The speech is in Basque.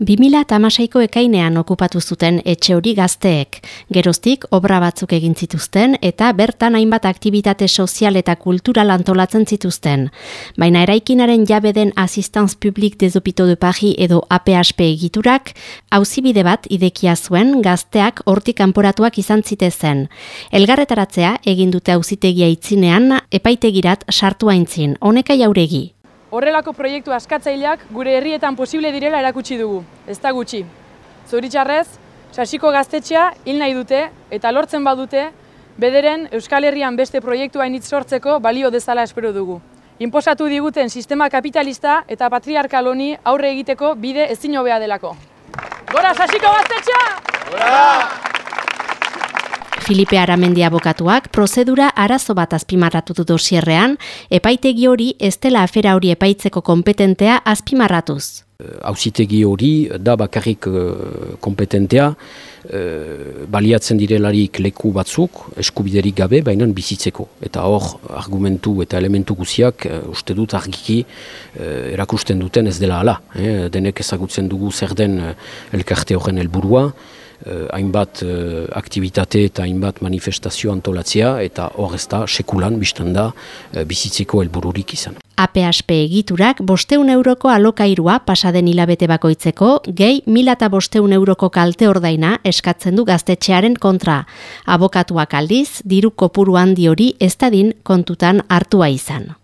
2006ko ekainean okupatu zuten etxe hori gazteek. Geroztik obra batzuk egin zituzten eta bertan hainbat aktivitate sozial eta kultural antolatzen zituzten. Baina eraikinaren jabe den Assistance Publique des Hôpitaux de Paris edo APHP egiturak, hauzibide bat idekia zuen gazteak hortik kanporatuak izan zitezen. Elgarretaratzea egin dute auzitegia itzinean epaitegirat sartu aintzin. Honeka jauregi. Horrelako proiektu askatzaileak gure herrietan posible direla erakutsi dugu, ez da gutxi. Zoritxarrez, sasiko gaztetxea hil nahi dute eta lortzen badute, bederen Euskal Herrian beste proiektu hainitz sortzeko balio dezala espero dugu. Inposatu diguten sistema kapitalista eta patriarkal honi aurre egiteko bide ezin hobea delako. Gora sasiko gaztetxea! Gora! Filipe Aramendi abokatuak prozedura arazo bat azpimarratu du dosierrean, epaitegi hori ez dela afera hori epaitzeko kompetentea azpimarratuz. Hauzitegi hori da bakarrik uh, kompetentea, uh, baliatzen direlarik leku batzuk, eskubiderik gabe, baina bizitzeko. Eta hor, argumentu eta elementu guziak, uste dut argiki, erakusten duten ez dela ala. Eh? Denek ezagutzen dugu zer den elkarte horren helburua, eh, hainbat eh, aktivitate eta hainbat manifestazio antolatzea eta hor ez da sekulan biztan da eh, bizitzeko helbururik izan. APHP egiturak bosteun euroko alokairua pasaden hilabete bakoitzeko, gehi mila eta bosteun euroko kalte ordaina eskatzen du gaztetxearen kontra. Abokatuak aldiz, diru kopuru handi hori ez kontutan hartua izan.